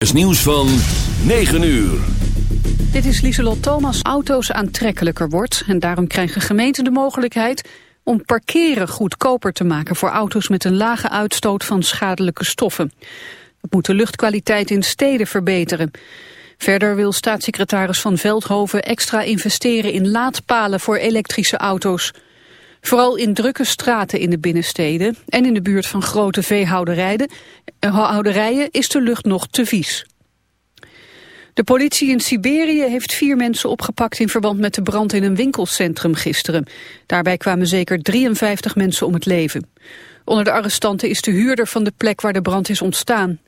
is nieuws van 9 uur. Dit is Lieselot Thomas. Auto's aantrekkelijker wordt en daarom krijgen gemeenten de mogelijkheid om parkeren goedkoper te maken voor auto's met een lage uitstoot van schadelijke stoffen. Dat moet de luchtkwaliteit in steden verbeteren. Verder wil staatssecretaris Van Veldhoven extra investeren in laadpalen voor elektrische auto's. Vooral in drukke straten in de binnensteden en in de buurt van grote veehouderijen eh, is de lucht nog te vies. De politie in Siberië heeft vier mensen opgepakt in verband met de brand in een winkelcentrum gisteren. Daarbij kwamen zeker 53 mensen om het leven. Onder de arrestanten is de huurder van de plek waar de brand is ontstaan.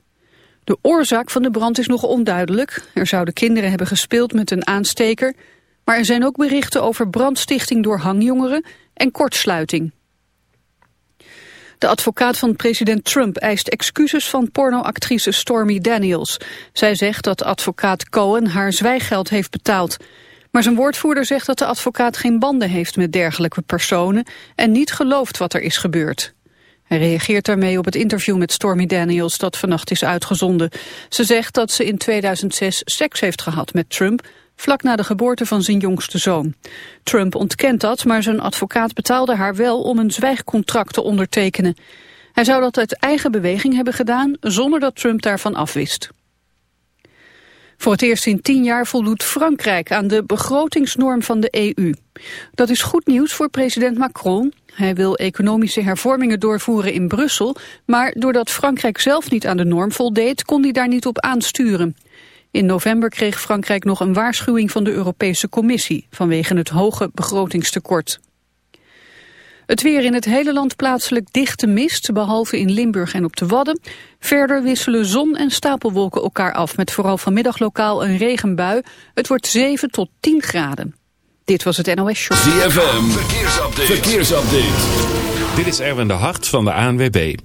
De oorzaak van de brand is nog onduidelijk. Er zouden kinderen hebben gespeeld met een aansteker. Maar er zijn ook berichten over brandstichting door hangjongeren en kortsluiting. De advocaat van president Trump eist excuses van pornoactrice Stormy Daniels. Zij zegt dat advocaat Cohen haar zwijggeld heeft betaald. Maar zijn woordvoerder zegt dat de advocaat geen banden heeft met dergelijke personen en niet gelooft wat er is gebeurd. Hij reageert daarmee op het interview met Stormy Daniels dat vannacht is uitgezonden. Ze zegt dat ze in 2006 seks heeft gehad met Trump, vlak na de geboorte van zijn jongste zoon. Trump ontkent dat, maar zijn advocaat betaalde haar wel om een zwijgcontract te ondertekenen. Hij zou dat uit eigen beweging hebben gedaan, zonder dat Trump daarvan afwist. Voor het eerst in tien jaar voldoet Frankrijk aan de begrotingsnorm van de EU. Dat is goed nieuws voor president Macron. Hij wil economische hervormingen doorvoeren in Brussel, maar doordat Frankrijk zelf niet aan de norm voldeed, kon hij daar niet op aansturen. In november kreeg Frankrijk nog een waarschuwing van de Europese Commissie vanwege het hoge begrotingstekort. Het weer in het hele land plaatselijk dichte mist, behalve in Limburg en op de Wadden. Verder wisselen zon en stapelwolken elkaar af, met vooral vanmiddag lokaal een regenbui. Het wordt 7 tot 10 graden. Dit was het NOS Show. ZFM, verkeersupdate. verkeersupdate. Dit is Erwin de Hart van de ANWB.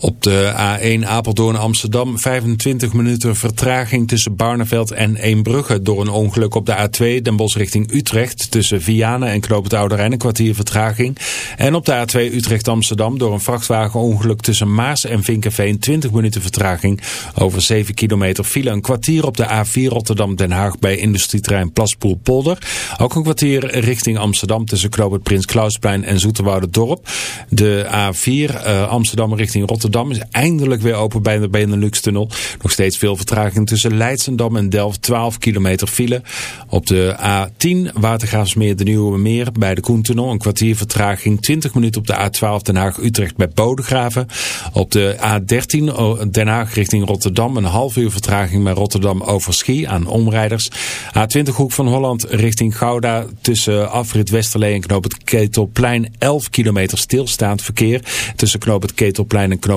Op de A1 Apeldoorn-Amsterdam 25 minuten vertraging tussen Barneveld en Eembrugge door een ongeluk op de A2 Den Bosch richting Utrecht tussen Vianen en Knoop het Oude Rijn een kwartier vertraging. En op de A2 Utrecht-Amsterdam door een vrachtwagenongeluk tussen Maas en Vinkenveen 20 minuten vertraging over 7 kilometer file. Een kwartier op de A4 Rotterdam-Den Haag bij industrieterrein Plaspoel-Polder. Ook een kwartier richting Amsterdam tussen Knoop het Prins Klausplein en Dorp. De A4 uh, Amsterdam richting Rotterdam Rotterdam is eindelijk weer open bij de Benelux-tunnel. Nog steeds veel vertraging tussen Leidsendam en Delft. 12 kilometer file. Op de A10 Watergraafsmeer de Nieuwe Meer bij de Koentunnel. Een kwartier vertraging. 20 minuten op de A12 Den Haag-Utrecht bij Bodegraven. Op de A13 Den Haag richting Rotterdam. Een half uur vertraging bij Rotterdam over Schie aan omrijders. A20 Hoek van Holland richting Gouda tussen Afrit Westerlee en Knoop het Ketelplein. 11 kilometer stilstaand verkeer. Tussen Knoop het Ketelplein en Knoop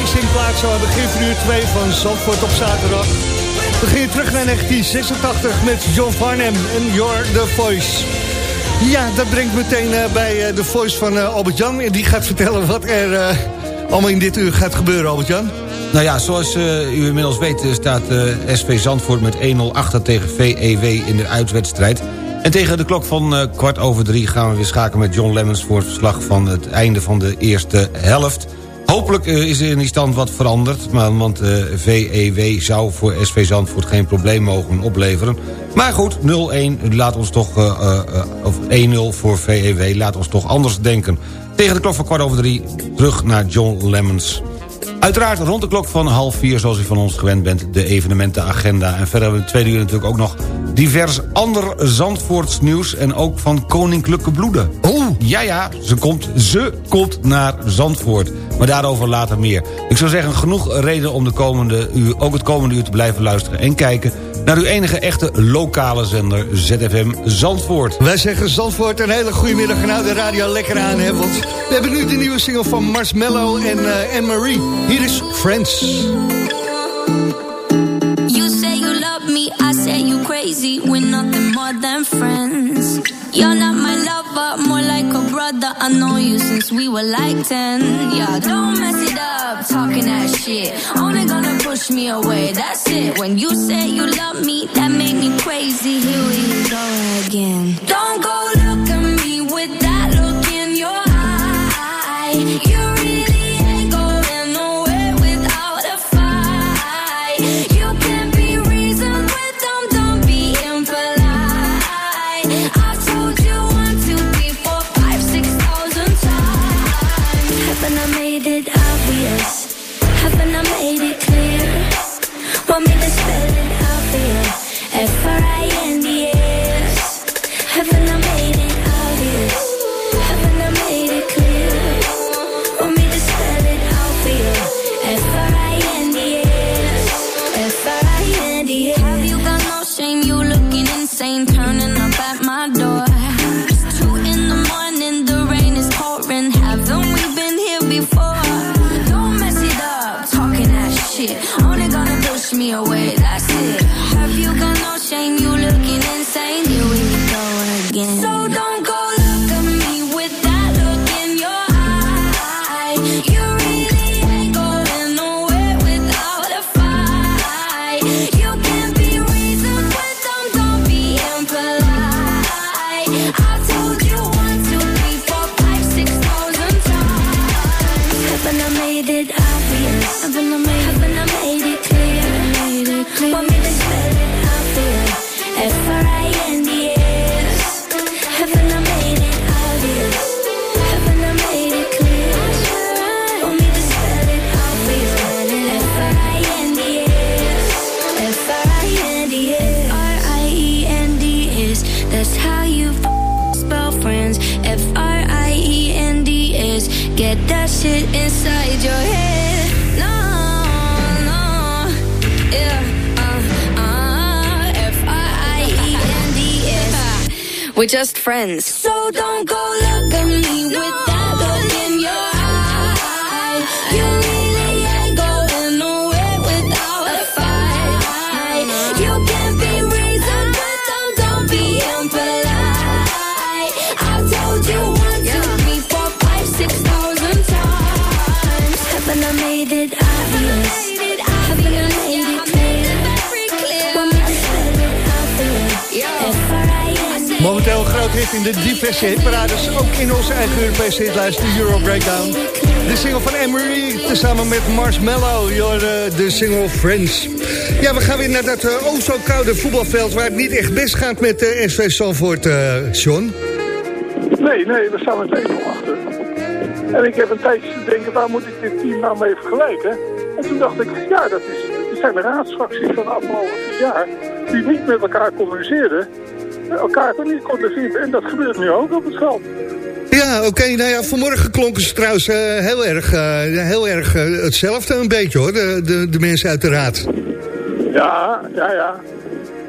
Lekkere meezingplaats zo aan begin van uur 2 van Zandvoort op zaterdag. We beginnen terug naar 1986 met John Farnham en You're the Voice. Ja, dat brengt meteen uh, bij uh, de Voice van uh, Albert-Jan. En die gaat vertellen wat er allemaal in dit uur gaat gebeuren, Albert-Jan. Nou ja, zoals u inmiddels weet staat SV Zandvoort met 1-0 achter tegen VEW in de uitwedstrijd. En tegen de klok van kwart over drie gaan we weer schakelen met John Lemmens... voor het verslag van het einde van de eerste helft. Hopelijk is er in die stand wat veranderd... Maar, want de VEW zou voor SV Zandvoort geen probleem mogen opleveren. Maar goed, 0-1, laat ons toch, uh, of 1-0 voor VEW, laat ons toch anders denken. Tegen de klok van kwart over drie, terug naar John Lemmens. Uiteraard rond de klok van half vier, zoals u van ons gewend bent... de evenementenagenda. En verder hebben we in de tweede uur natuurlijk ook nog... divers ander Zandvoorts nieuws en ook van Koninklijke Bloeden. Oh, ja ja, ze komt, ze komt naar Zandvoort. Maar daarover later meer. Ik zou zeggen, genoeg reden om de komende uur, ook het komende uur te blijven luisteren... en kijken naar uw enige echte lokale zender ZFM Zandvoort. Wij zeggen Zandvoort een hele goede middag en hou de radio lekker aan, hè, want we hebben nu de nieuwe single van Marshmello en uh, Anne-Marie. Hier is Friends. You say you love me, I say you crazy, we're nothing more than friends. You're not my lover, more like a brother, I know you since we were like 10. Yeah, don't mess it up, talking that shit, only gonna push me away, that's it. When you say you love me, that make me crazy, here we go again. Don't go look at me with that look in your eye, you just friends. In de diverse hitparades. Ook in onze eigen Europese hitlijst, de Euro Breakdown. De single van Emery, tezamen met Marshmallow, de, de single Friends. Ja, we gaan weer naar dat uh, oh zo koude voetbalveld... waar het niet echt best gaat met uh, SV Salvoort, uh, John. Nee, nee, we staan met 1 achter. En ik heb een tijdje te denken, waar moet ik dit team nou mee vergelijken? En toen dacht ik, ja, dat, is, zijn de raadsfracties van de afgelopen jaar... die niet met elkaar communiceerden, elkaar toch niet konden vinden. En dat gebeurt nu ook op het veld. Ja, oké. nou ja, vanmorgen klonken ze trouwens uh, heel erg, uh, heel erg uh, hetzelfde een beetje hoor, de, de, de mensen uit de raad. Ja, ja, ja.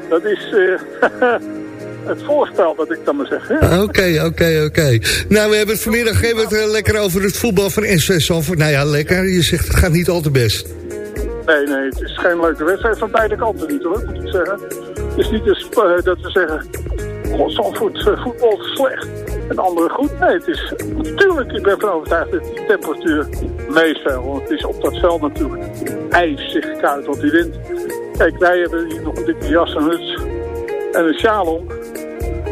Dat is... het voorspel, dat ik dan maar zeg. Oké, oké, oké. Nou, we hebben het vanmiddag hebben het, lekker over het voetbal van SV Zandvoort. Nou ja, lekker. Je zegt het gaat niet al te best. Nee, nee, het is geen leuke wedstrijd van beide kanten niet hoor, moet ik zeggen. Het is niet dus, dat we zeggen, Zandvoort uh, voetbal slecht en anderen goed. Nee, het is natuurlijk, ik ben van overtuigd dat die temperatuur meespeelt. Want het is op dat veld natuurlijk ijzig koud, want die wind. Kijk, wij hebben hier nog een dikke jas en huts en een sjaal om.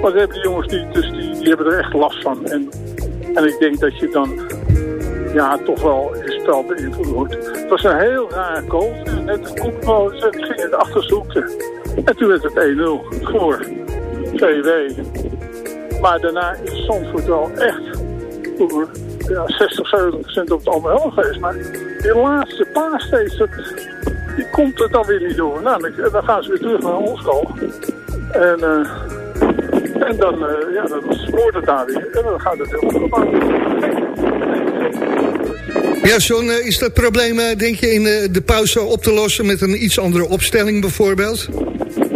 Maar hebben die jongens niet, dus die, die hebben er echt last van. En, en ik denk dat je dan ja, toch wel je spel beïnvloed wordt. Het was een heel raar goal. Net de koepel, ze ging het achterzoeken. En toen werd het 1-0 voor VW. Maar daarna is Zandvoort wel echt ja, 60, 70 procent op het helft geweest. Maar die laatste paar steeds, die komt er dan weer niet door. Nou, dan gaan ze weer terug naar ons En, uh, en dan, uh, ja, dan spoort het daar weer. En dan gaat het heel goed ja, John, eh, is dat probleem, denk je, in de pauze op te lossen met een iets andere opstelling bijvoorbeeld?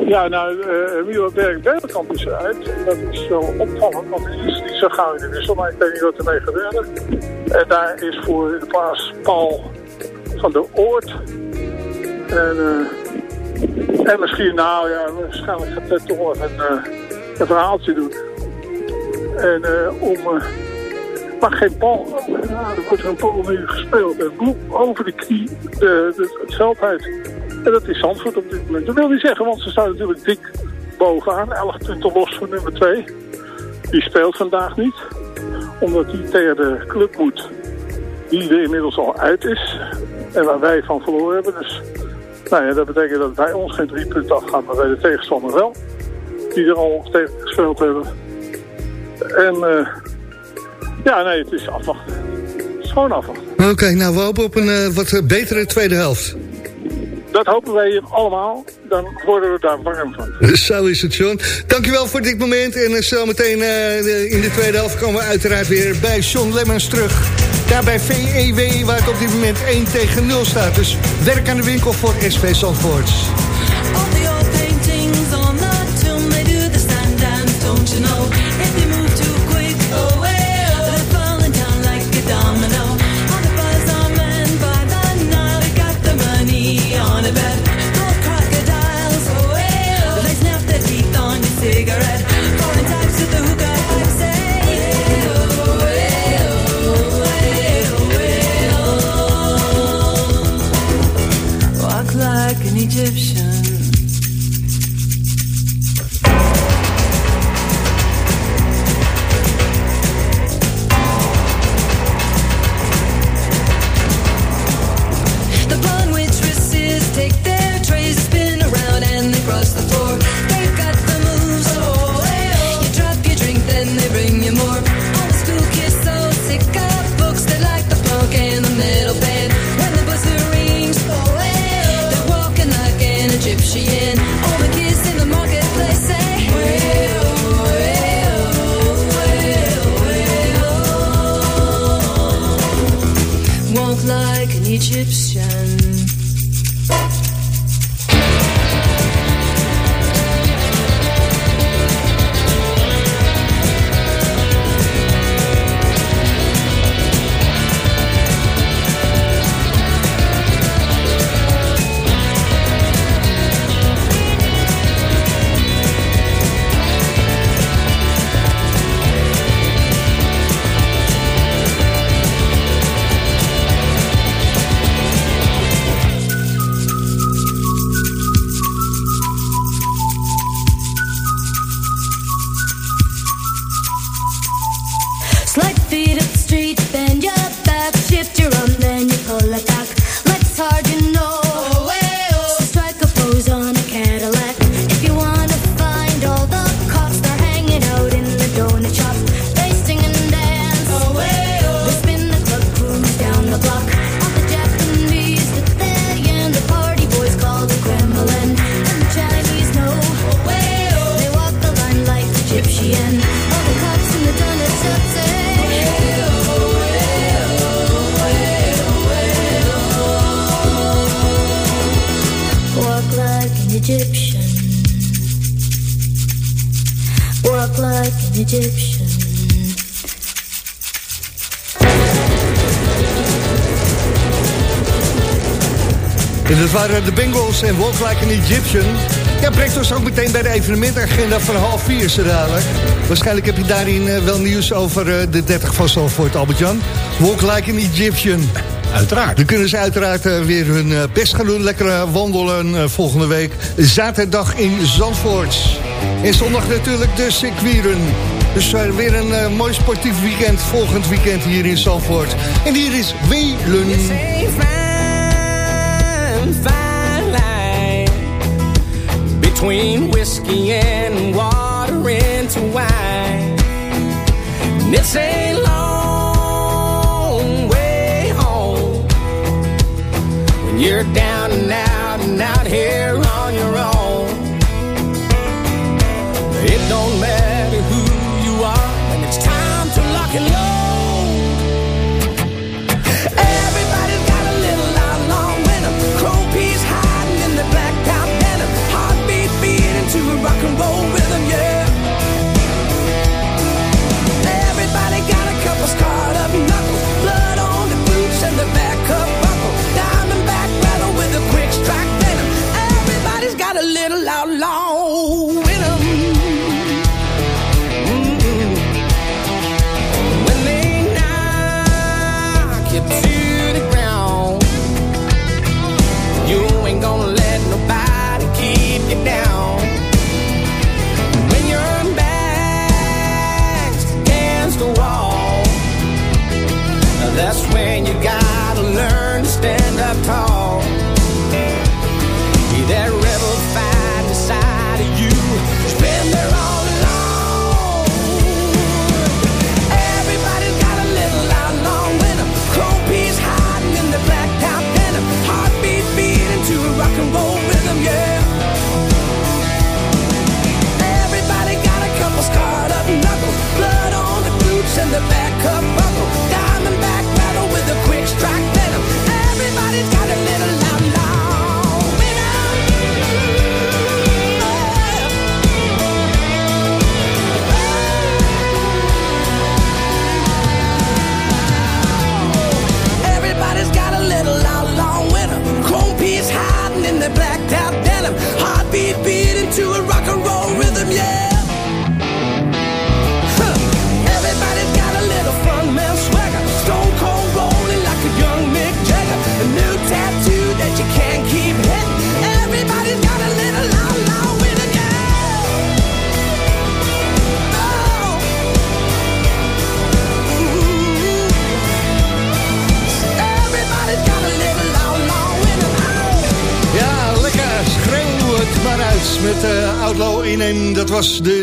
Ja, nou, uh, Milo Berg Bergkamp is eruit. Dat is wel opvallend, want hij is niet zo gauw in de wissel, maar ik weet niet wat ermee gebeurde. En daar is voor de plaats Paul van de Oort. En, uh, en misschien, nou ja, waarschijnlijk gaat het toch even uh, een verhaaltje doen. En om... maar geen bal. Nou, er wordt een bal nu gespeeld. En over de knie de, de, het. En dat is Zandvoort op dit moment. Dat wil niet zeggen, want ze staan natuurlijk dik bovenaan. 11 punten los voor nummer 2. Die speelt vandaag niet. Omdat hij tegen de club moet. Die er inmiddels al uit is. En waar wij van verloren hebben. Dus nou ja, dat betekent dat wij ons geen drie punten afgaan. Maar bij de tegenstander wel. Die er al tegen gespeeld hebben. En uh, ja, nee, het is afwachten. Het is gewoon afwachten. Oké, nou we hopen op een uh, wat betere tweede helft dat hopen wij allemaal. Dan worden we daar warm van. Zo is het, John. Dankjewel voor dit moment. En uh, zometeen uh, in de tweede helft komen we uiteraard weer bij John Lemmens terug. Daar bij VEW, waar het op dit moment 1 tegen 0 staat. Dus werk aan de winkel voor SV Egyptian. Walk like Egyptian. En dat waren de Bengals en Walk Like an Egyptian. Ja, brengt ons ook meteen bij de evenementagenda van half vier zo dadelijk. Waarschijnlijk heb je daarin eh, wel nieuws over eh, de 30 van voor het Alban. Walk Like an Egyptian. Uiteraard. Dan kunnen ze uiteraard eh, weer hun best gaan doen. Lekker wandelen volgende week. Zaterdag in Zandvoort. En zondag natuurlijk de circuiren. Dus weer een mooi sportief weekend. Volgend weekend hier in Zandvoort. En hier is Welen. between whiskey and water into wine. You're down and out and out here on your own. It don't matter who you are when it's time to lock and load.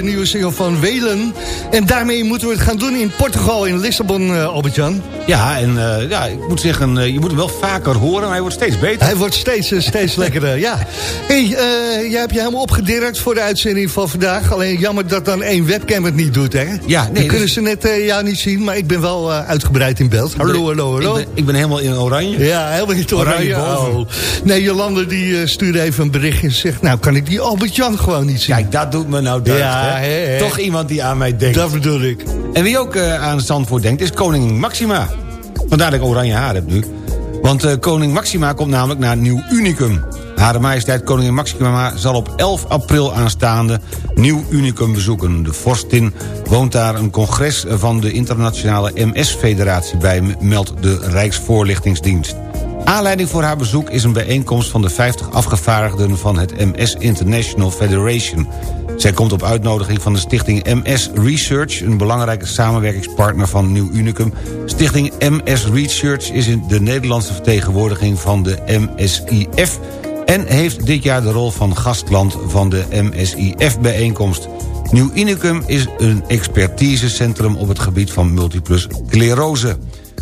Nieuwe single van Welen. En daarmee moeten we het gaan doen in Portugal, in Lissabon, eh, Albert-Jan. Ja, en eh, ja, ik moet zeggen, eh, je moet hem wel vaker horen. maar Hij wordt steeds beter. Hij wordt steeds, steeds lekkerder, ja. hey, jij hebt je helemaal opgedirkt voor de uitzending van vandaag. Alleen jammer dat dan één webcam het niet doet, hè? Ja, nee, Dan kunnen dus- ze net jou niet zien, maar ik ben wel uitgebreid in beeld. Hallo, hallo, hallo. Ik ben, ik ben helemaal in oranje. Ja, helemaal niet oranje. Oranje. Oh. Nee, Jolande die stuurde even een berichtje en zegt... nou, kan ik die Albert-Jan gewoon niet zien? Kijk, dat doet me nou deugd. Ja, hè? Toch iemand die aan mij denkt. Dat bedoel ik. En wie ook eh, aan Zandvoort denkt, is koningin Maxima. Vandaar dat ik oranje haar heb nu. Want eh, koning Maxima komt namelijk naar Nieuw Unicum. Hare majesteit koningin Maxima zal op 11 april aanstaande Nieuw Unicum bezoeken. De vorstin woont daar een congres van de internationale MS-federatie bij... meldt de Rijksvoorlichtingsdienst. Aanleiding voor haar bezoek is een bijeenkomst van de 50 afgevaardigden van het MS International Federation. Zij komt op uitnodiging van de stichting MS Research... een belangrijke samenwerkingspartner van Nieuw Unicum. Stichting MS Research is de Nederlandse vertegenwoordiging van de MSIF... en heeft dit jaar de rol van gastland van de MSIF-bijeenkomst. Nieuw Unicum is een expertisecentrum op het gebied van multiple sclerose.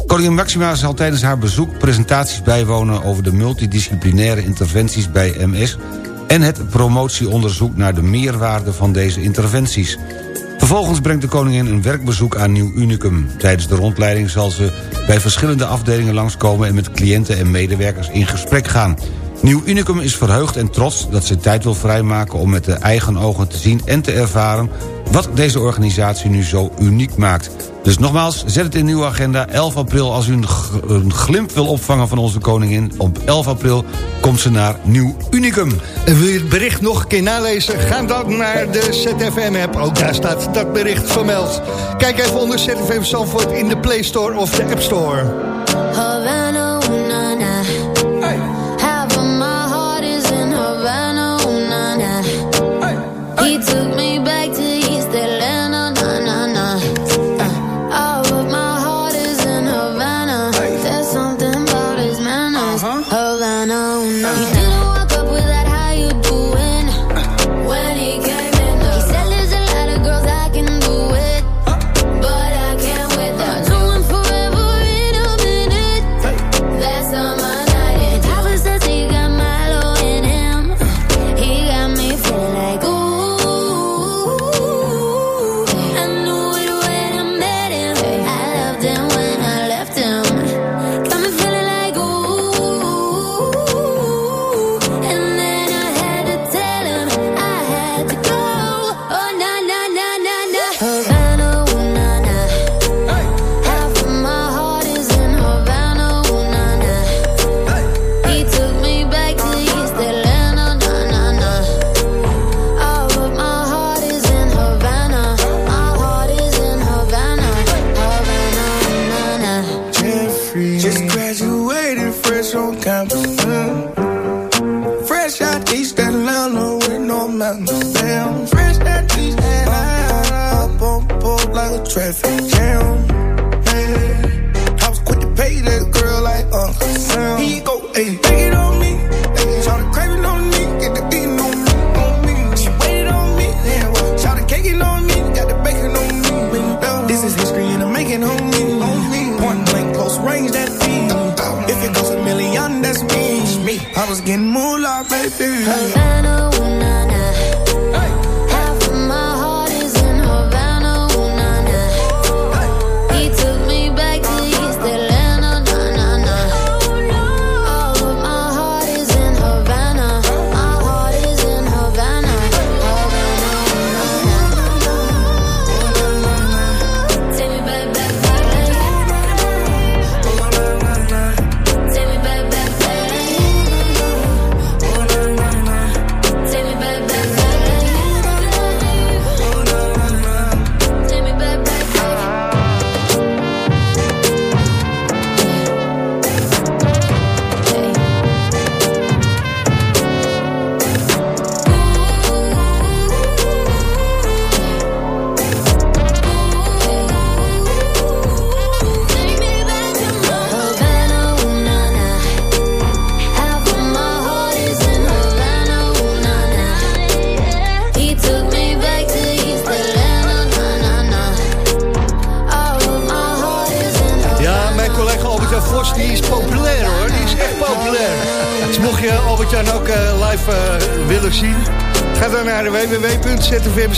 Koningin Maxima zal tijdens haar bezoek presentaties bijwonen... over de multidisciplinaire interventies bij MS... en het promotieonderzoek naar de meerwaarde van deze interventies. Vervolgens brengt de koningin een werkbezoek aan Nieuw Unicum. Tijdens de rondleiding zal ze bij verschillende afdelingen langskomen... en met cliënten en medewerkers in gesprek gaan. Nieuw Unicum is verheugd en trots dat ze tijd wil vrijmaken... om met de eigen ogen te zien en te ervaren... wat deze organisatie nu zo uniek maakt. Dus nogmaals, zet het in uw agenda. 11 april, als u een, een glimp wil opvangen van onze koningin... op 11 april komt ze naar Nieuw Unicum. En wil je het bericht nog een keer nalezen? Ga dan naar de ZFM-app. Ook daar staat dat bericht vermeld. Kijk even onder ZFM Zandvoort in de Play Store of de App Store. Havana,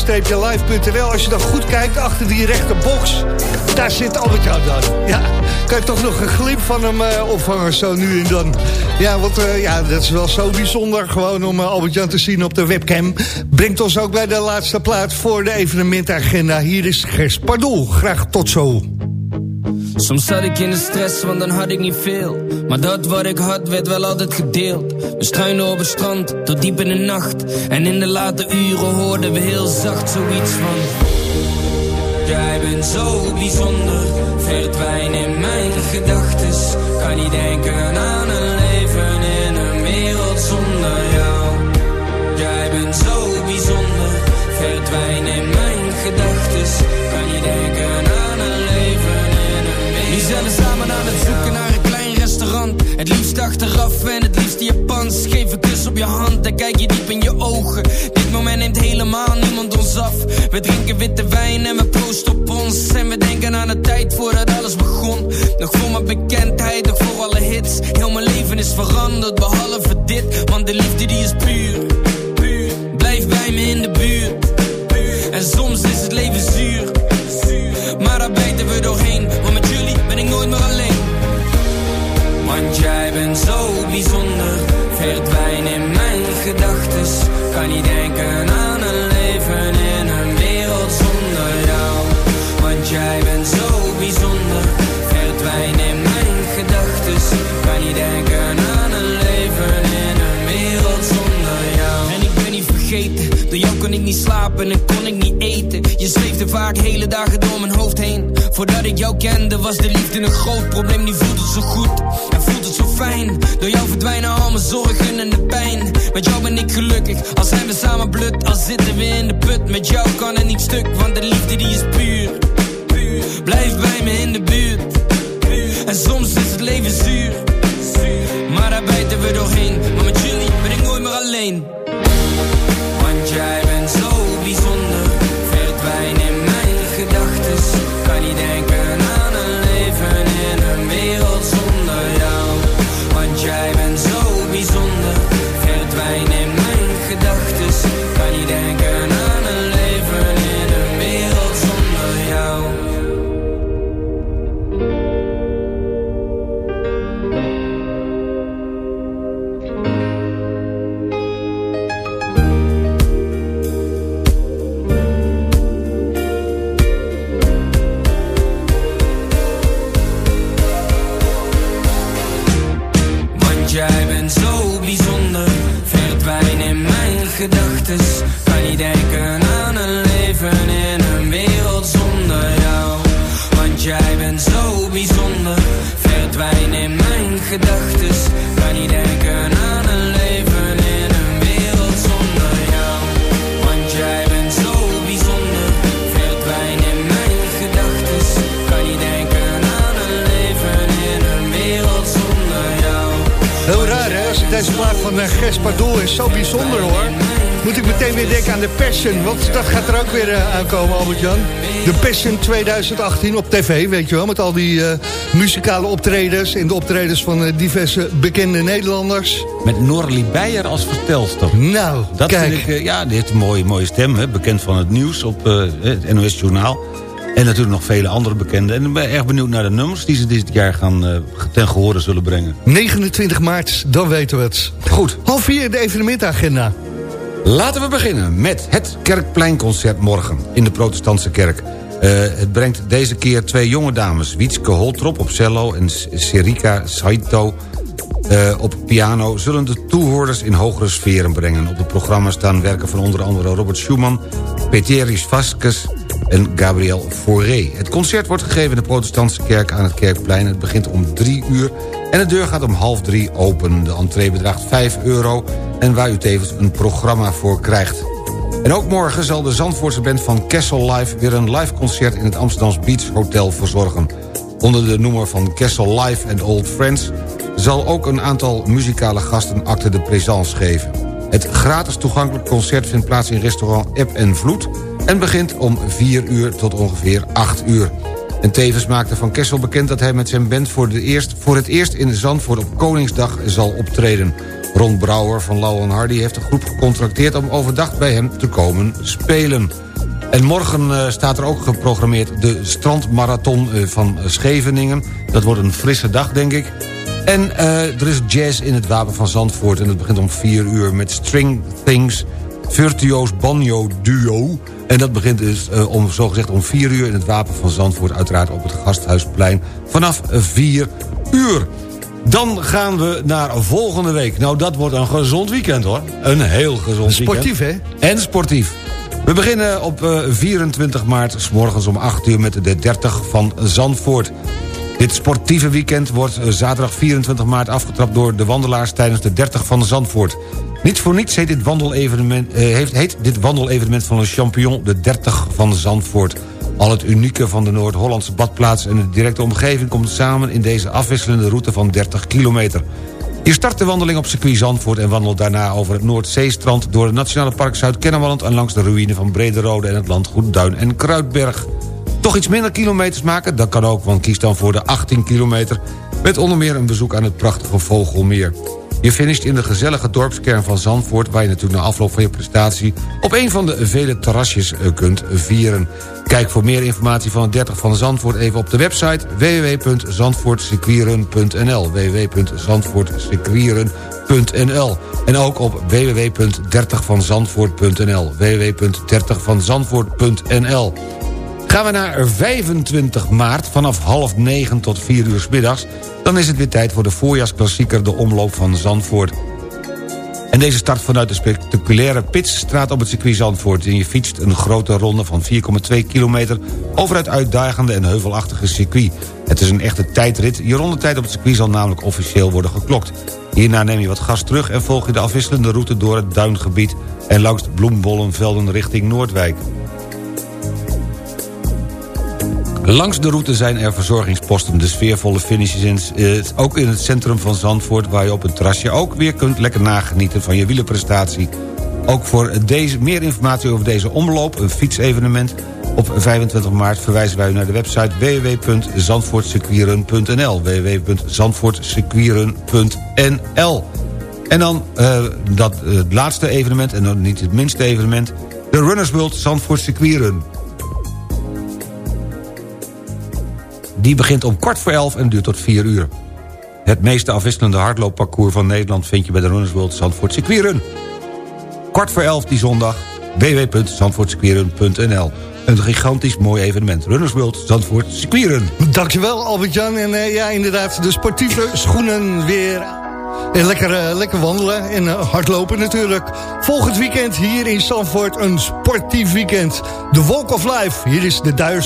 www.zfm-live.nl. Als je dan goed kijkt, achter die rechterbox... daar zit Albert-Jan dan. Ja, kan toch nog een glimp van hem opvangen zo nu en dan. Ja, want eh, ja, dat is wel zo bijzonder... gewoon om eh, Albert-Jan te zien op de webcam. Brengt ons ook bij de laatste plaats voor de evenementagenda. Hier is Gers Pardoel. Graag tot zo. Soms zat ik in de stress, want dan had ik niet veel. Maar dat wat ik had, werd wel altijd gedeeld. We struinen op het strand, tot diep in de nacht. En in de late uren hoorden we heel zacht zoiets van... Jij bent zo bijzonder, verdwijn in mijn gedachtes. Dit moment neemt helemaal niemand ons af. We drinken witte wijn en we proosten op ons. En we denken aan de tijd voordat alles begon. Nog voor mijn bekendheid en voor alle hits. Heel mijn leven is veranderd behalve dit. Want de liefde die is puur. puur. Blijf bij me in de buurt. En soms is het leven zuur. Maar daar bijten we doorheen. Want met jullie ben ik nooit meer alleen. Want jij bent zo bijzonder. Verdwijn in gedachten kan niet denken aan een leven in een wereld zonder jou. Want jij bent zo bijzonder, verdwijn in mijn gedachten. Kan niet denken aan een leven in een wereld zonder jou. En ik ben niet vergeten, door jou kon ik niet slapen en kon ik niet eten. Je zweefde vaak hele dagen door mijn hoofd heen. Voordat ik jou kende was de liefde een groot probleem, Die voelde zo goed. Door jou verdwijnen al mijn zorgen en de pijn. Met jou ben ik gelukkig, als zijn we samen blut. Als zitten we in de put, met jou kan het niet stuk. Want de liefde die is puur. Blijf bij me in de buurt. En soms is het leven zuur. Maar daar bijten we doorheen. Maar met jullie ben ik nooit meer alleen. Passion, want dat gaat er ook weer uh, aankomen Albert-Jan. De Passion 2018 op tv, weet je wel, met al die uh, muzikale optredens... en de optredens van uh, diverse bekende Nederlanders. Met Norlie Beijer als vertelster. Nou, dat kijk. Vind ik, ja, die heeft een mooie, mooie stem, hè, bekend van het nieuws op het NOS Journaal. En natuurlijk nog vele andere bekenden. En ik ben erg benieuwd naar de nummers die ze dit jaar gaan ten gehore zullen brengen. 29 maart, dan weten we het. Goed. Half vier de evenementagenda. Laten we beginnen met het Kerkpleinconcert morgen in de protestantse kerk. Uh, het brengt deze keer twee jonge dames. Wietske Holtrop op cello en Serika Saito uh, op piano... zullen de toehoorders in hogere sferen brengen. Op het programma staan werken van onder andere Robert Schumann... Peteris Vasquez en Gabriel Fauré. Het concert wordt gegeven in de protestantse kerk aan het Kerkplein. Het begint om drie uur en de deur gaat om half drie open. De entree bedraagt 5 euro en waar u tevens een programma voor krijgt. En ook morgen zal de Zandvoortse band van Kessel Live... weer een live concert in het Amsterdams Beach Hotel verzorgen. Onder de noemer van Kessel Live and Old Friends... zal ook een aantal muzikale gasten acte de présence geven. Het gratis toegankelijk concert vindt plaats in restaurant Eb en Vloed... en begint om 4 uur tot ongeveer 8 uur. En tevens maakte Van Kessel bekend dat hij met zijn band... voor, de eerst, voor het eerst in Zandvoort op Koningsdag zal optreden... Ron Brouwer van Lauw Hardy heeft de groep gecontracteerd... om overdag bij hem te komen spelen. En morgen uh, staat er ook geprogrammeerd de strandmarathon uh, van Scheveningen. Dat wordt een frisse dag, denk ik. En uh, er is jazz in het Wapen van Zandvoort... en dat begint om 4 uur met String Things... Virtuoos Banjo Duo. En dat begint dus om, zogezegd om 4 uur in het Wapen van Zandvoort... uiteraard op het Gasthuisplein vanaf 4 uur. Dan gaan we naar volgende week. Nou, dat wordt een gezond weekend, hoor. Een heel gezond Sportief, weekend. hè? En sportief. We beginnen op uh, 24 maart, s morgens om 8 uur... met de 30 van Zandvoort. Dit sportieve weekend wordt uh, zaterdag 24 maart afgetrapt... door de wandelaars tijdens de 30 van Zandvoort. Niet voor niets heet dit wandelevenement, wandelevenement van een champion... de 30 van Zandvoort. Al het unieke van de Noord-Hollandse badplaats en de directe omgeving... komt samen in deze afwisselende route van 30 kilometer. Je start de wandeling op circuit Zandvoort... en wandelt daarna over het Noordzeestrand... door het Nationale Park Zuid-Kennemerland... en langs de ruïne van Brederode en het landgoed Duin en Kruidberg. Toch iets minder kilometers maken? Dat kan ook, want kies dan voor de 18 kilometer... met onder meer een bezoek aan het prachtige Vogelmeer. Je finisht in de gezellige dorpskern van Zandvoort... waar je natuurlijk na afloop van je prestatie... op een van de vele terrasjes kunt vieren. Kijk voor meer informatie van het 30 van Zandvoort even op de website... www.zandvoortsequieren.nl www.zandvoortsequieren.nl En ook op www.30vanzandvoort.nl www.30vanzandvoort.nl Gaan we naar 25 maart vanaf half negen tot 4 uur middags... dan is het weer tijd voor de voorjaarsklassieker De Omloop van Zandvoort. En deze start vanuit de spectaculaire Pitsstraat op het circuit Zandvoort. En je fietst een grote ronde van 4,2 kilometer... over het uitdagende en heuvelachtige circuit. Het is een echte tijdrit. Je rondetijd op het circuit zal namelijk officieel worden geklokt. Hierna neem je wat gas terug en volg je de afwisselende route door het duingebied... en langs bloembollenvelden richting Noordwijk. Langs de route zijn er verzorgingsposten. De sfeervolle finishes in, ook in het centrum van Zandvoort... waar je op een terrasje ook weer kunt lekker nagenieten van je wielerprestatie. Ook voor deze, meer informatie over deze omloop, een fietsevenement... op 25 maart verwijzen wij u naar de website www.zandvoortsequieren.nl www.zandvoortsequieren.nl En dan uh, dat, het laatste evenement, en dan niet het minste evenement... de Runners World Zandvoort. Die begint om kwart voor elf en duurt tot vier uur. Het meeste afwisselende hardloopparcours van Nederland... vind je bij de Runners World Zandvoort Circuitrun. Kwart voor elf die zondag, www.zandvoortsequieren.nl Een gigantisch mooi evenement. Runners World Zandvoort Circuitrun. Dankjewel Albert-Jan. En uh, ja, inderdaad, de sportieve schoenen weer... En lekker, uh, lekker wandelen en uh, hardlopen natuurlijk. Volgend weekend hier in Zandvoort een sportief weekend. The Walk of Life, hier is de Dire.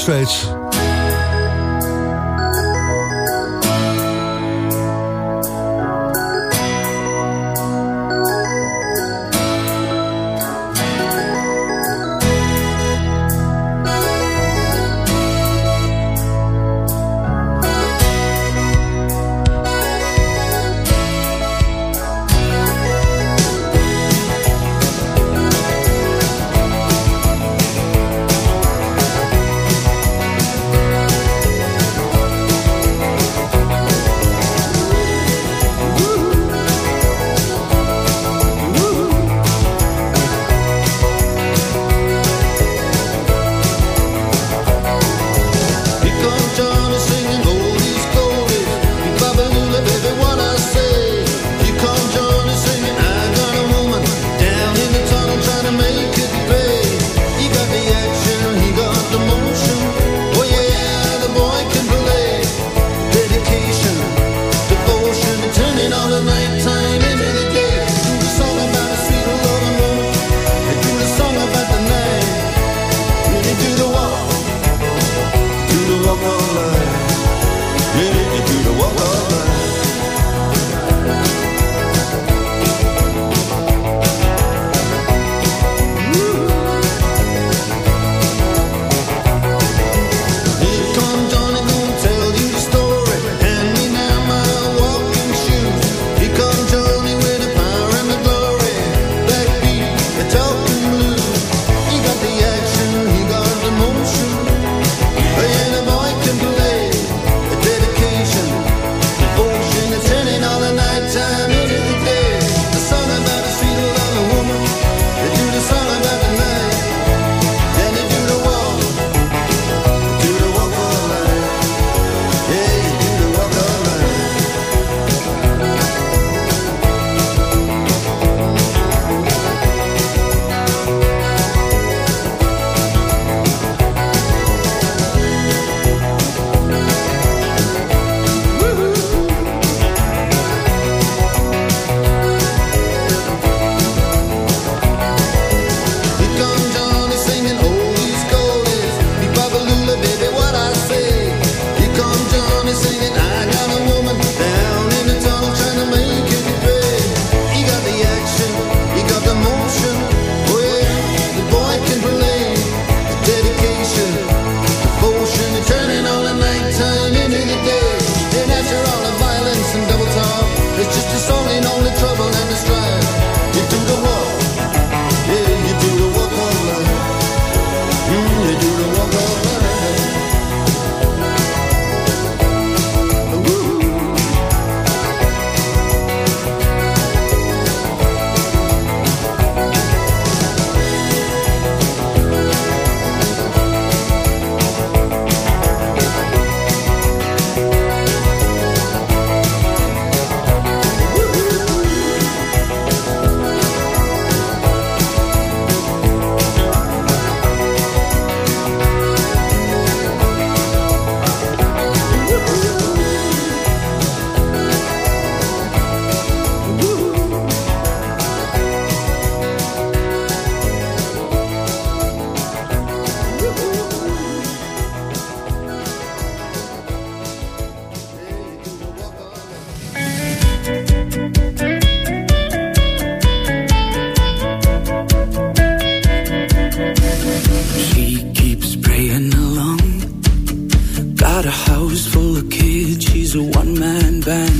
got a house full of kids, she's a one man band.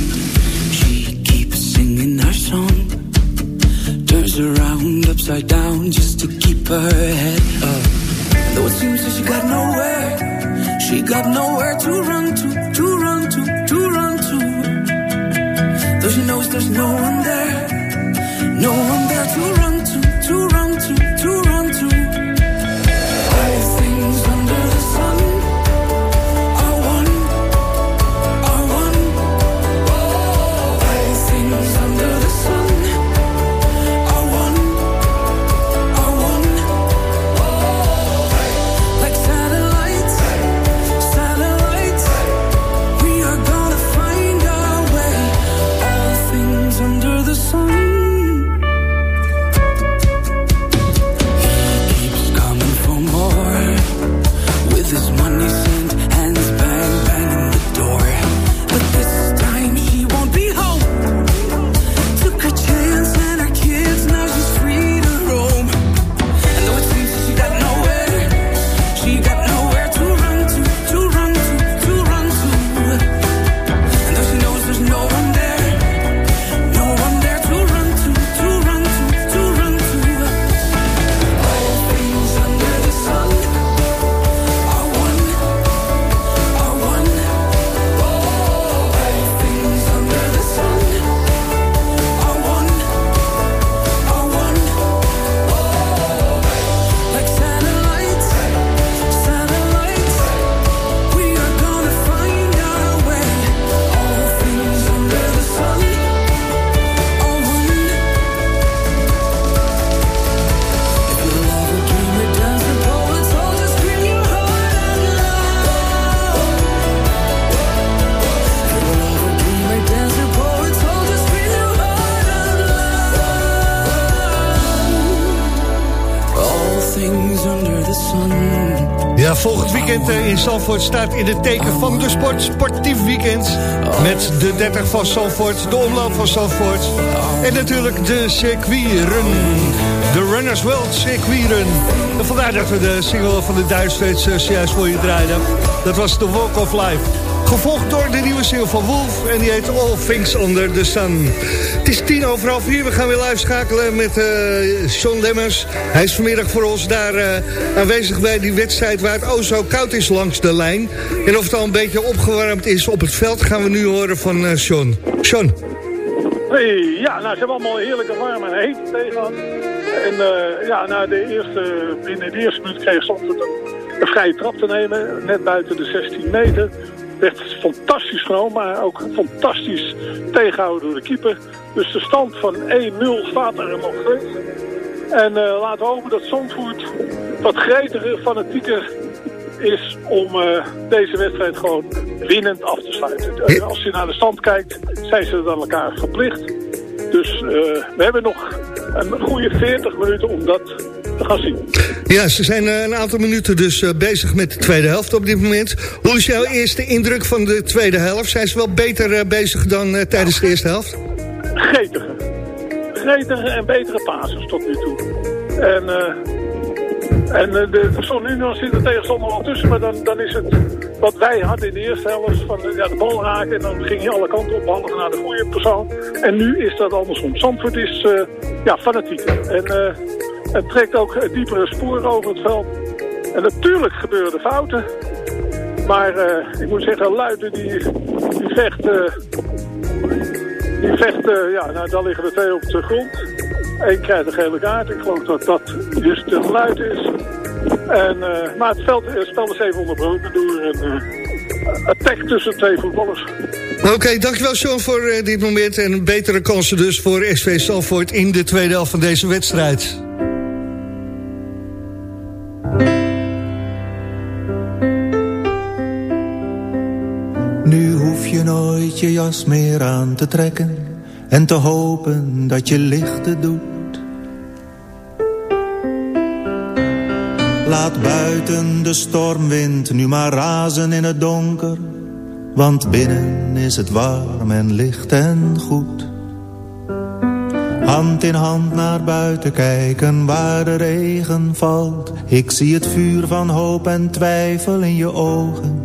She keeps singing our song, turns around upside down just to keep her head up. Though it seems that she got nowhere, she got nowhere to run to, to run to, to run to. Though she knows there's no one there, no one there to run eh, in Zandvoort staat in het teken van de sport. Sportief weekend. Met de 30 van Zandvoort, de omloop van Zandvoort. En natuurlijk de circuitrun. De Runners World circuitrun. En vandaar dat we de single van de Duitsers uh, juist voor je draaiden. Dat was The Walk of Life. Gevolgd door de nieuwe single van Wolf. En die heet All Things Under the Sun. Het is tien over half vier. We gaan weer live schakelen met uh, Sean Lemmers. Hij is vanmiddag voor ons daar uh, aanwezig bij die wedstrijd... waar het oh zo koud is langs de lijn. En of het al een beetje opgewarmd is op het veld... gaan we nu horen van uh, Sean. Sean. Hey, ja, nou, ze hebben allemaal heerlijke warm en heet tegenaan. En ja, na de eerste, binnen de eerste minuut kreeg een vrije trap te nemen. Net buiten de 16 meter. Werd fantastisch genomen, maar ook fantastisch tegenhouden door de keeper. Dus de stand van 1-0 staat er nog steeds. En uh, laten we hopen dat Zandvoort wat gretiger, fanatieker is om uh, deze wedstrijd gewoon winnend af te sluiten. Als je naar de stand kijkt, zijn ze het aan elkaar verplicht. Dus uh, we hebben nog een goede 40 minuten om dat te gaan zien. Ja, ze zijn een aantal minuten dus bezig met de tweede helft op dit moment. Hoe is jouw eerste indruk van de tweede helft? Zijn ze wel beter bezig dan tijdens de eerste helft? Gretiger. Gretiger en betere passes tot nu toe. En... En uh, de, zo nu dan zit de tegenstander al tussen, maar dan, dan is het wat wij hadden in de eerste helft van ja, de bal raken en dan ging je alle kanten op, behalve naar de goede persoon. En nu is dat andersom. Zandvoort is uh, ja, fanatiek en uh, het trekt ook diepere sporen over het veld. En natuurlijk gebeuren fouten, maar ik moet zeggen, Luiden die, die vecht, die vecht ja, nou daar liggen er twee op de grond. Eén krijgt een gele kaart. Ik geloof dat dat just te luid is. En, uh, maar het, veld, het spel is even onderbroken door een uh, attack tussen twee voetballers. Oké, dankjewel Sean voor uh, dit moment. En betere kansen dus voor SV Salvoort in de tweede helft van deze wedstrijd. Nooit je jas meer aan te trekken en te hopen dat je lichten doet. Laat buiten de stormwind nu maar razen in het donker, want binnen is het warm en licht en goed. Hand in hand naar buiten kijken waar de regen valt. Ik zie het vuur van hoop en twijfel in je ogen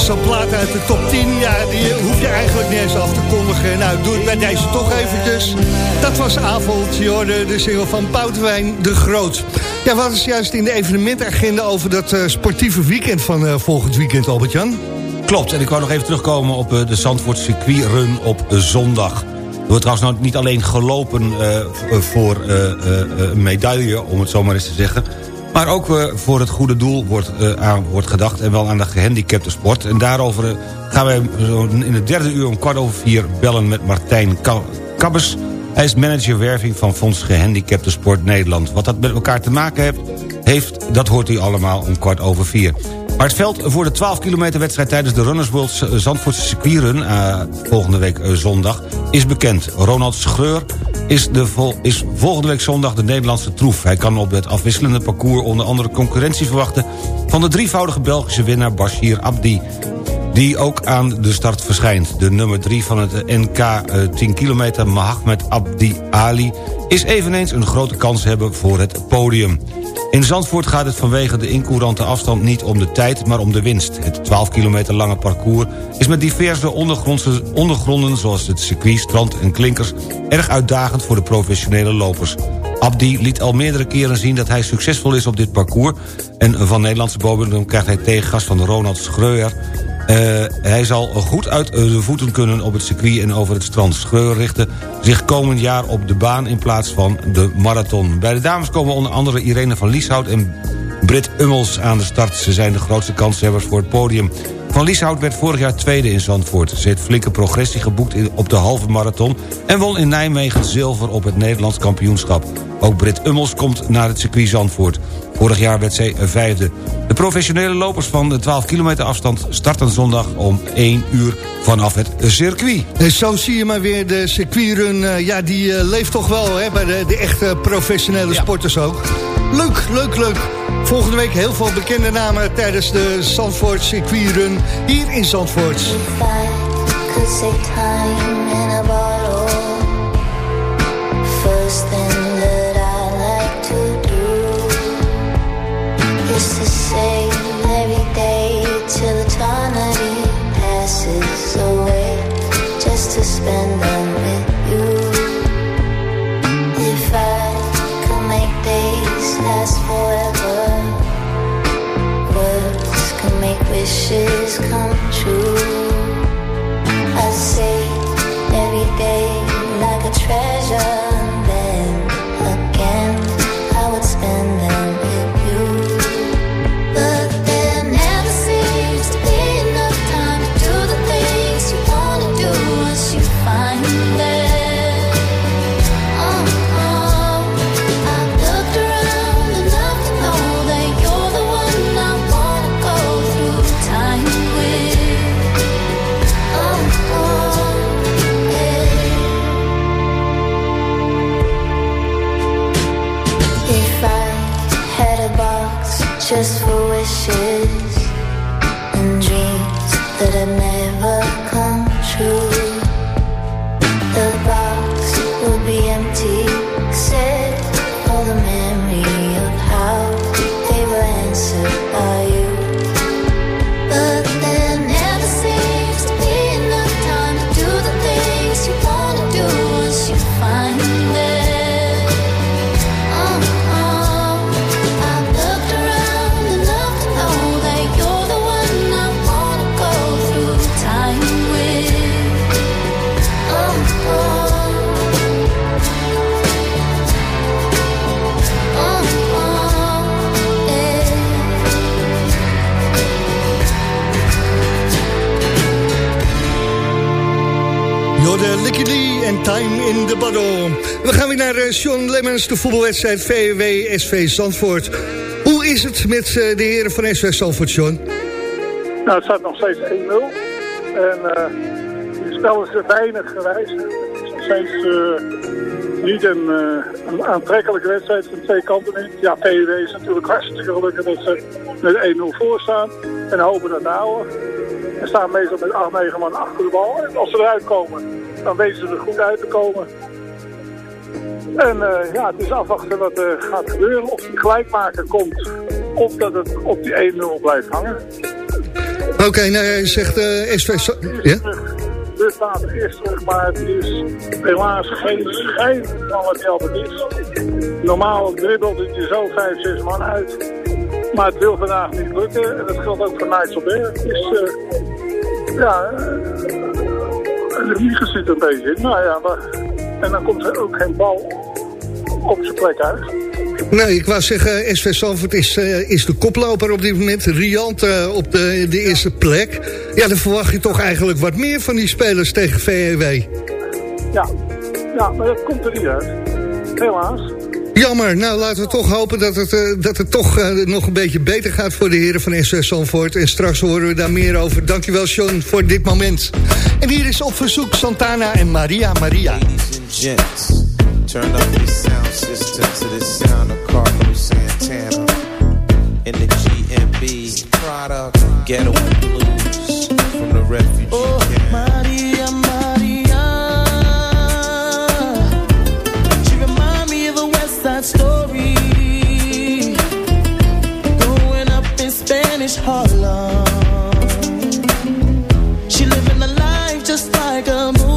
Is zo'n plaat uit de top 10, ja, die hoef je eigenlijk niet eens af te kondigen. Nou, doe het bij deze toch eventjes. Dat was avond, je hoorde de single van Boudewijn de Groot. Ja, wat is juist in de evenementagenda over dat eh, sportieve weekend van eh, volgend weekend, Albert-Jan? Klopt, en ik wou nog even terugkomen op eh, de Zandvoort circuitrun op zondag. Er wordt trouwens nou niet alleen gelopen voor een medaille, om het zo maar eens te zeggen... maar ook eh, voor het goede doel wordt, eh, aan, wordt gedacht... en wel aan de gehandicapte sport. En daarover eh, gaan wij in het derde uur om kwart over vier bellen met Martijn Ka- Kabbes... Hij is manager werving van Fonds Gehandicapte Sport Nederland. Wat dat met elkaar te maken heeft, heeft dat hoort u allemaal om kwart over vier. Maar het veld voor de 12 kilometer wedstrijd tijdens de Runners World Zandvoortse circuitrun... volgende week zondag, is bekend. Ronald Schreur is, de vol- is volgende week zondag de Nederlandse troef. Hij kan op het afwisselende parcours onder andere concurrentie verwachten... van de drievoudige Belgische winnaar Bashir Abdi die ook aan de start verschijnt. De nummer 3 van het NK eh, 10 kilometer, Mahamed Abdi Ali... is eveneens een grote kans hebben voor het podium. In Zandvoort gaat het vanwege de incourante afstand niet om de tijd, maar om de winst. Het 12 kilometer lange parcours is met diverse ondergronden... zoals het circuit, strand en klinkers, erg uitdagend voor de professionele lopers. Abdi liet al meerdere keren zien dat hij succesvol is op dit parcours... en van Nederlandse bodem krijgt hij tegengas van Ronald Schreuer... Uh, hij zal goed uit de voeten kunnen op het circuit en over het strand. Schreuer richtte zich komend jaar op de baan in plaats van de marathon. Bij de dames komen onder andere Irene van Lieshout en Brit Ummels aan de start. Ze zijn de grootste kanshebbers voor het podium. Van Lieshout werd vorig jaar tweede in Zandvoort. Ze heeft flinke progressie geboekt op de halve marathon... en won in Nijmegen zilver op het Nederlands kampioenschap. Ook Brit Ummels komt naar het circuit Zandvoort. Vorig jaar werd zij vijfde. De professionele lopers van de 12 kilometer afstand... starten zondag om 1 uur vanaf het circuit. En zo zie je maar weer de circuitrun. Uh, ja, die uh, leeft toch wel hè, bij de, de echte professionele ja. sporters ook. Leuk, leuk, leuk. Volgende week heel veel bekende namen tijdens de Zandvoort circuitrun hier in Zandvoort. First thing that I like to do is to say every day till eternity passes away In Bottle. We gaan weer naar eh, Sean Lemmens, de voetbalwedstrijd VW SV Zandvoort. Hoe is het met eh, de heren van SV Zandvoort, Sean? Nou, het staat nog steeds 1-0. En eh het spel is weinig gewijzigd. Het is nog steeds niet een, een aantrekkelijke wedstrijd van twee kanten niet. Ja, VW is natuurlijk hartstikke gelukkig dat ze met 1-0 voor staan. En hopen dat houden. En staan meestal met 8, 9 man achter de bal. En als ze eruit komen, dan weten ze er goed uit te komen. En eh, ja, het is afwachten wat er gaat gebeuren. Of die gelijkmaker komt, of dat het op die 1-0 blijft hangen. Oké, nou jij zegt eh SV... Ja? De staat eerst terug, maar het is helaas geen schijn van wat altijd is. Normaal dribbelt het je zo 5, 6 man uit. Maar het wil vandaag niet lukken. En dat geldt ook voor is, eh, ja, eh, de vliegen zit een beetje in. Nou ja, maar, en dan komt er ook geen bal op zijn plek uit. Nee, ik wou zeggen, SV Zandvoort is, eh, is de koploper op dit moment. Riant eh, op de, de eerste plek. Ja, dan verwacht je toch eigenlijk wat meer van die spelers tegen VEW. Ja, ja maar dat komt er niet uit. Helaas. Jammer, nou laten we toch hopen dat het, eh, dat het toch eh, nog een beetje beter gaat voor de heren van SV Zandvoort. En straks horen we daar meer over. Dankjewel Sean voor dit moment. En hier is op verzoek Santana en Maria Maria. gents, turn up your sound system to the sound of Carlos Santana in the GMB product Ghetto Blues from the refugee oh, camp. Maria, Maria. She remind me of a West Side Story. Growing up in Spanish Harlem. She living a life just like a movie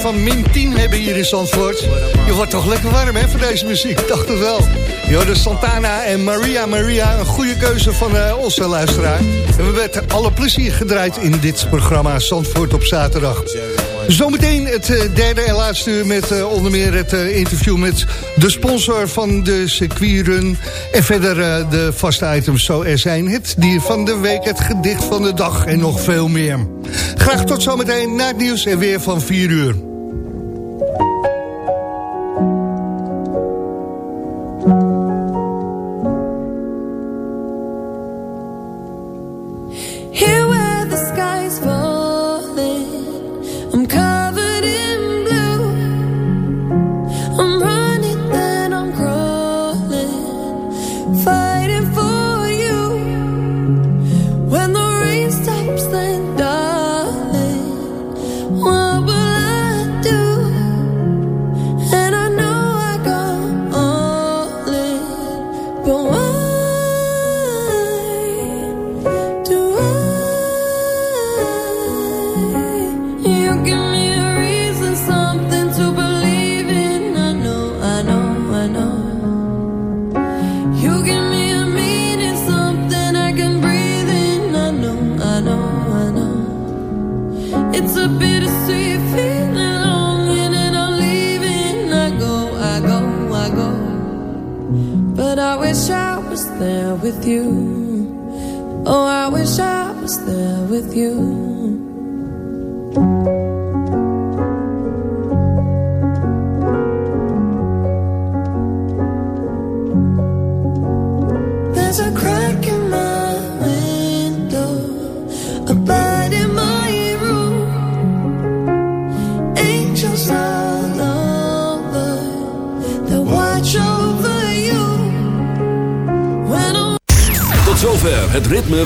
van min 10 hebben hier in Zandvoort. Je wordt toch lekker warm hè, voor deze muziek, dacht het wel. Jorden Santana en Maria Maria, een goede keuze van uh, onze luisteraar. En we werden alle plezier gedraaid in dit programma Zandvoort op zaterdag. Zometeen het eh, derde en laatste uur met eh, onder meer het interview met de sponsor van de circuitrun. En verder de vaste items zo er zijn. Het dier van de week, het gedicht van de dag en nog veel meer. Graag tot zometeen na het nieuws en weer van 4 uur.